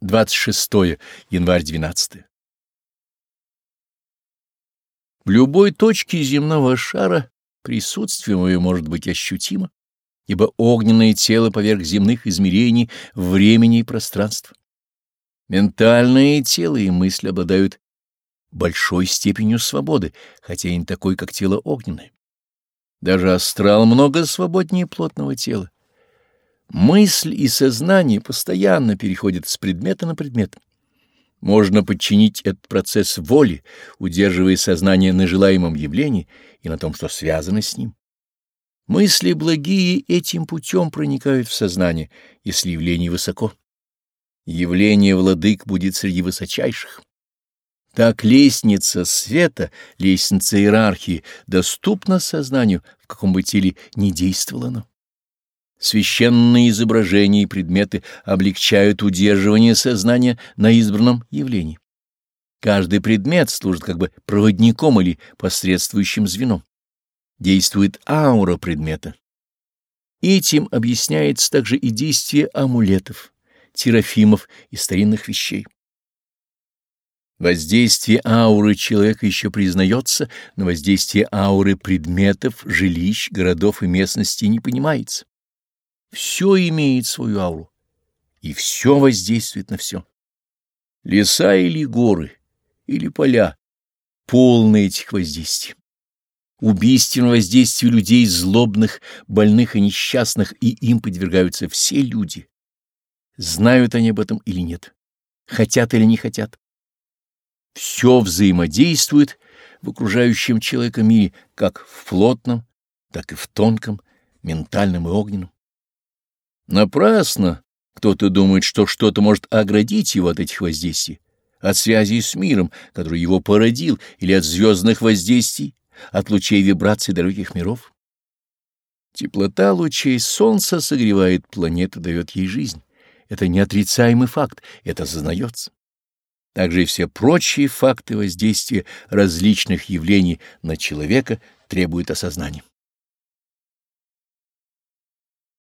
26 январь 12. В любой точке земного шара присутствие мое может быть ощутимо, ибо огненное тело поверх земных измерений времени и пространства. Ментальное тело и мысль обладают большой степенью свободы, хотя и не такой, как тело огненное. Даже астрал много свободнее плотного тела. Мысль и сознание постоянно переходят с предмета на предмет. Можно подчинить этот процесс воле, удерживая сознание на желаемом явлении и на том, что связано с ним. Мысли благие этим путем проникают в сознание, если явление высоко. Явление владык будет среди высочайших. Так лестница света, лестница иерархии доступна сознанию, в каком бы теле ни действовало оно. Священные изображения и предметы облегчают удерживание сознания на избранном явлении. Каждый предмет служит как бы проводником или посредствующим звеном. Действует аура предмета. Этим объясняется также и действие амулетов, терафимов и старинных вещей. Воздействие ауры человека еще признается, но воздействие ауры предметов, жилищ, городов и местностей не понимается. Все имеет свою ауру, и все воздействует на все. Леса или горы, или поля, полны этих воздействий. Убийственное воздействие людей злобных, больных и несчастных, и им подвергаются все люди. Знают они об этом или нет, хотят или не хотят. Все взаимодействует в окружающем человека мире, как в плотном, так и в тонком, ментальном и огненном. Напрасно кто-то думает, что что-то может оградить его от этих воздействий, от связи с миром, который его породил, или от звездных воздействий, от лучей вибраций далеких миров. Теплота лучей солнца согревает планету, дает ей жизнь. Это неотрицаемый факт, это осознается. Также и все прочие факты воздействия различных явлений на человека требуют осознания.